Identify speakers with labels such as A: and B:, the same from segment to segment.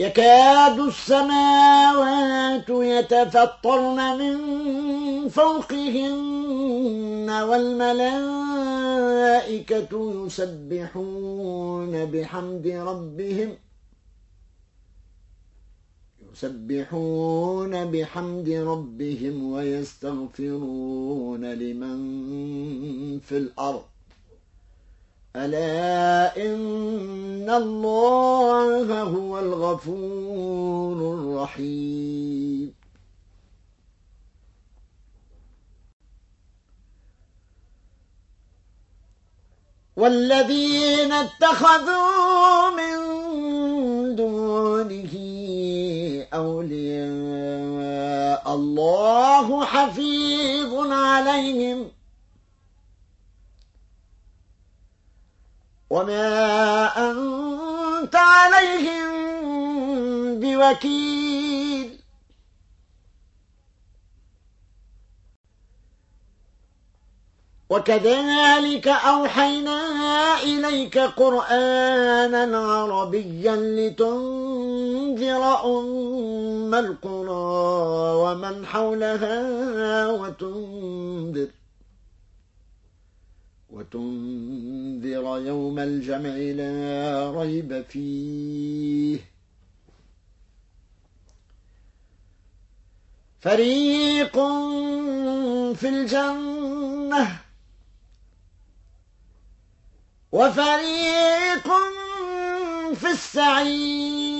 A: يكاد السماوات يتفطرن من فوقهن والملائكة يسبحون بحمد ربهم يسبحون بحمد ربهم ويستغفرون لمن في الأرض. ألا إن الله هو الغفور الرحيم. والذين اتخذوا من دونه أولياء الله حفيظ عليهم. وما أنت عليهم بوكيل وكذلك أوحينا إليك قرآنا عربيا لتنذر أم القرى ومن حولها وتنذر وتنذر يوم الجمع لا ريب فيه. فريق في الجنة وفريق في السعير.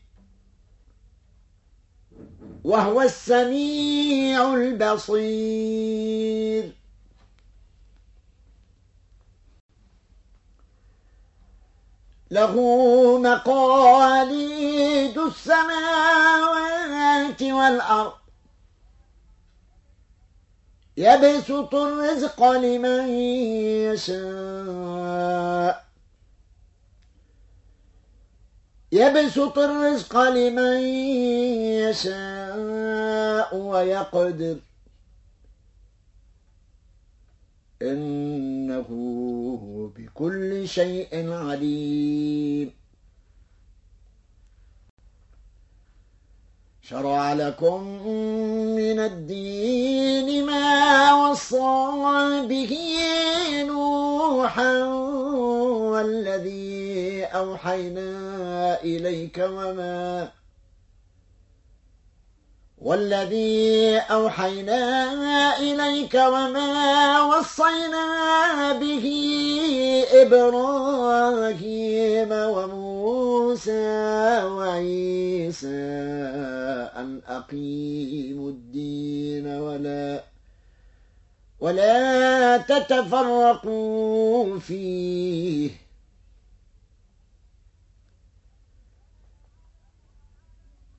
A: وهو السميع البصير. له مقاليد السماوات والأرض. يبسط الرزق لمن يشاء. يبسط الرزق لمن يشاء. ويقدر. إنه بكل شيء عليم. شرع لكم من الدين ما وصى به نوحا والذي أوحينا إليك وما والذي أوحينا إليك وما وصينا به إبراهيم وموسى وعيسى أن أقيموا الدين ولا ولا تتفرقوا فيه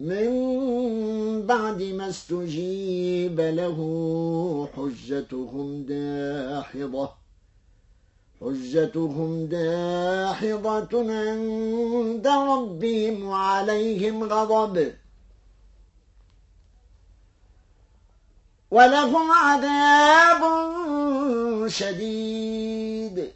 A: من بعد ما استجيب له حجتهم داحضة. حجتهم داحضة عند ربهم وعليهم غضب. ولهم عذاب شديد.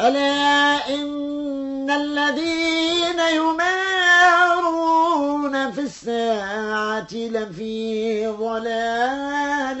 A: ألا إن الذين يمارون في الساعة لفي ضلال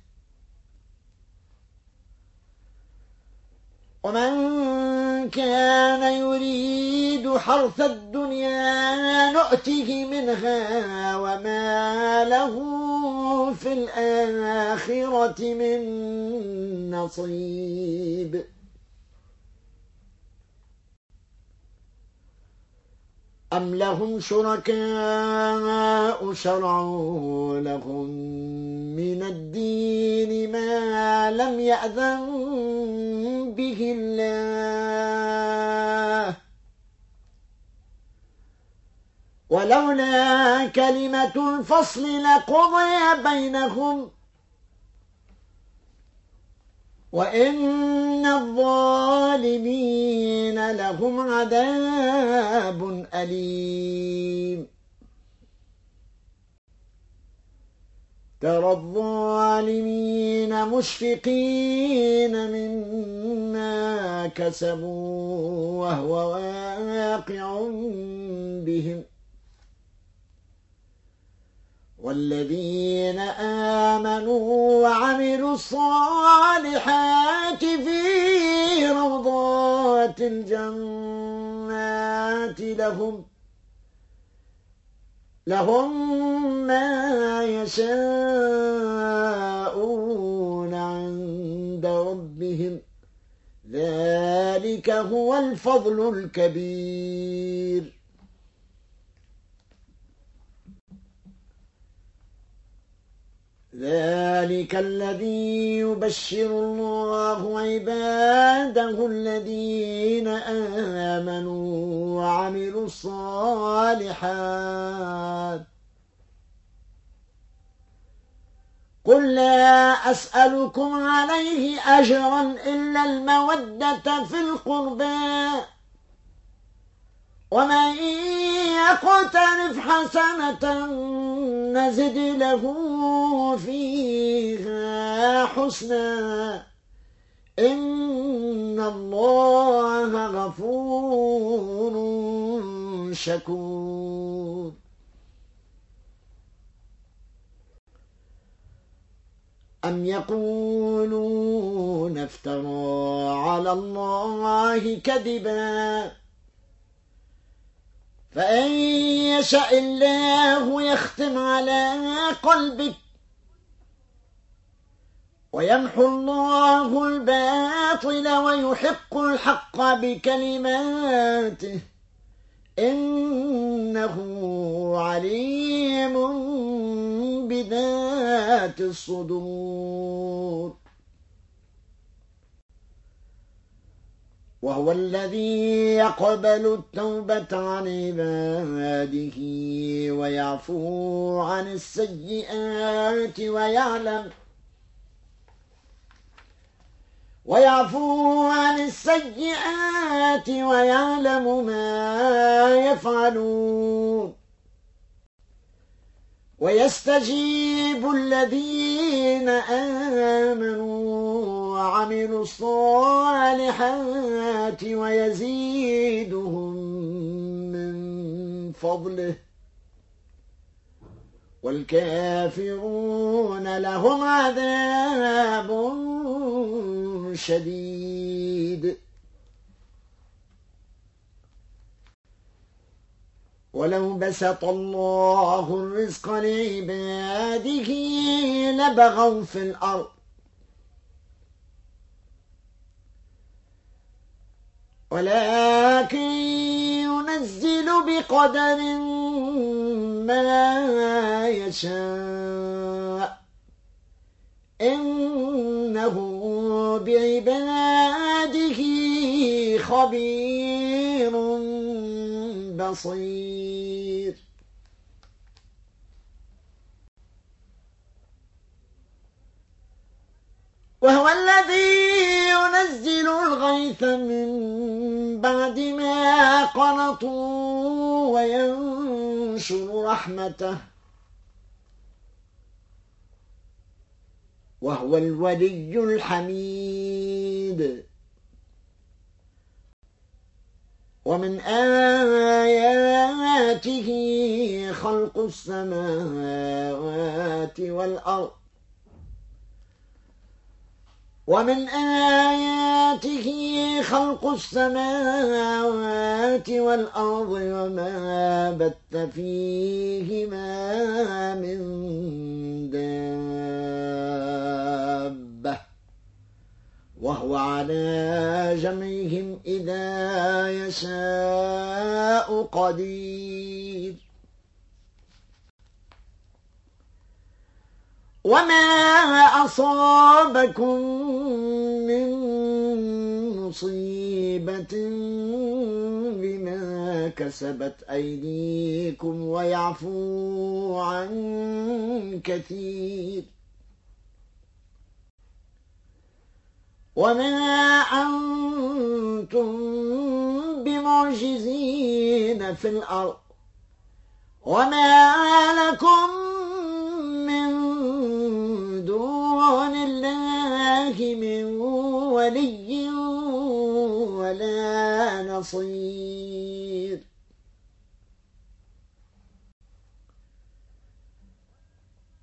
A: ومن كان يريد حرث الدنيا نؤته منها وما له في الآخرة من نصيب. أم لهم شركاء شرعوا لهم من الدين ما لم يأذن به الله. ولولا كلمة الفصل لقضي بينهم وإن الظالمين لهم عذاب أليم ترى الظالمين مشفقين مما كسبوا وهو واقع بهم والذين آمنوا وعملوا الصالحات في روضات الجنات لهم لهم ما يشاءون عند ربهم ذلك هو الفضل الكبير ذلك الذي يبشر الله عباده الذين آمنوا وعملوا الصالحات. قل لا أسألكم عليه أجرا إلا المودة في القربان ومن يقترف حسنة نزد له فيها حسنا. إن الله غفور شكور. أم يقولون افترى على الله كذباً؟ فإن يشاء الله يختم على قلبك ويمحو الله الباطل ويحق الحق بكلماته إنه عليم بذات الصدور. وهو الذي يقبل التوبة عن عباده ويعفو عن السيئات ويعلم ويعفو عن السيئات ويعلم ما يفعلون ويستجيب الذين آمنوا وعملوا الصالحات ويزيدهم من فضله. والكافرون لهم عذاب شديد. ولو بسط الله الرزق لعباده لبغوا في الأرض ولكن ينزل بقدر ما يشاء. إنه بعباده خبير بصير. وهو الذي الغيث من بعد ما قنطوا وينشر رحمته وهو الولي الحميد. ومن آياته خلق السماوات والأرض. ومن آياته خلق السماوات والأرض وما بث فيهما من دابة وهو على جمعهم إذا يشاء قدير. وما أصابكم من مصيبة بما كسبت أيديكم ويعفو عن كثير وما أنتم بمعجزين في الأرض وما لكم دون الله من ولي ولا نصير.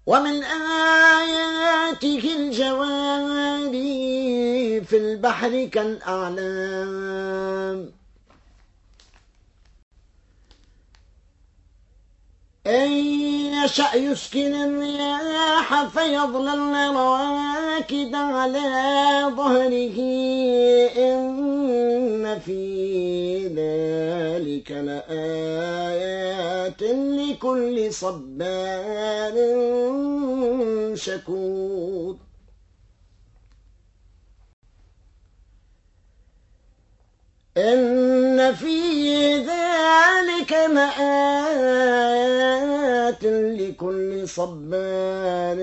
A: ومن آياته الجواري في البحر كالأعلام. أن يشأ يسكن الرياح فيظللن رواكد على ظهره. إن في ذلك لآيات لكل صبار شكور. إن في ذلك لآيات لكل صبار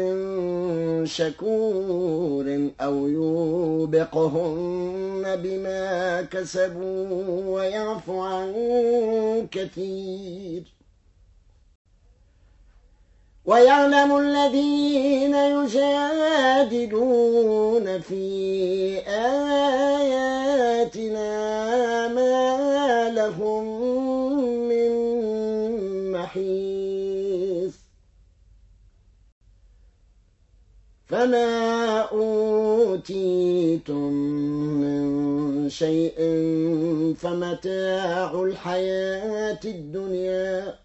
A: شكور أو يوبقهن بما كسبوا ويعفو عن كثير. ويعلم الذين يجادلون في آياتنا ما لهم من محيص فما أوتيتم من شيء فمتاع الحياة الدنيا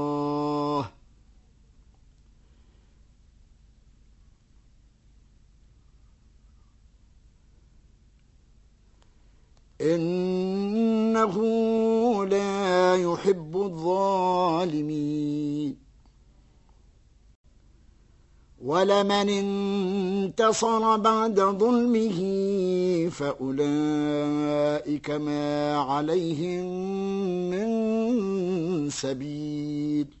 A: إنه لا يحب الظالمين. ولمن انتصر بعد ظلمه فأولئك ما عليهم من سبيل.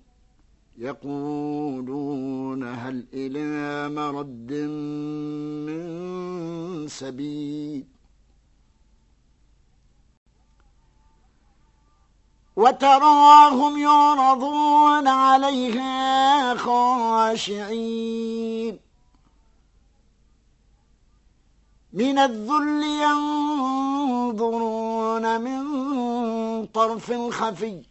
A: يقولون هل إلى مرد من سبيل؟ وتراهم يعرضون عليها خاشعين. من الذل ينظرون من طرف خفي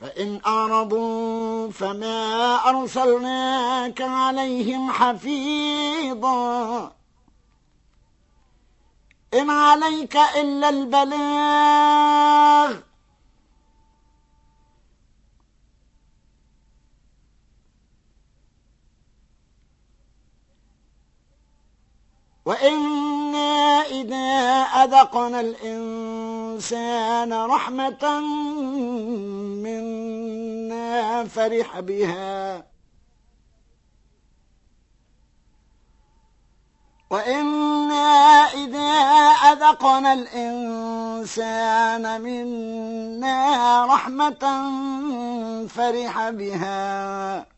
A: فإن أعرضوا فما أرسلناك عليهم حفيظا. إن عليك إلا البلاغ. وإنا إذا أذقنا الإنسان رحمة منا فرح بها وإنا إذا أذقنا الإنسان منا رحمة فرح بها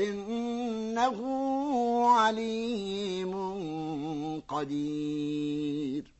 A: إنه عليم قدير.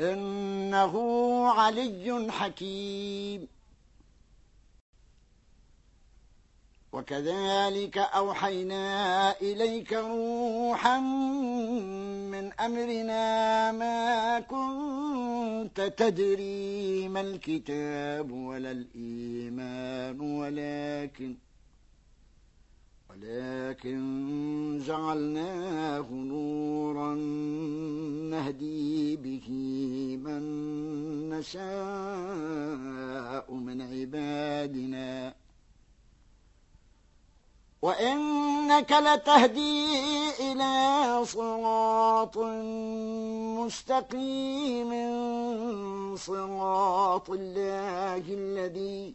A: إنه علي حكيم. وكذلك أوحينا إليك روحا من أمرنا ما كنت تدري ما الكتاب ولا الإيمان ولكن ولكن جعلناه نورا نهدي به من نشاء من عبادنا. وإنك لتهدي إلى صراط مستقيم صراط الله الذي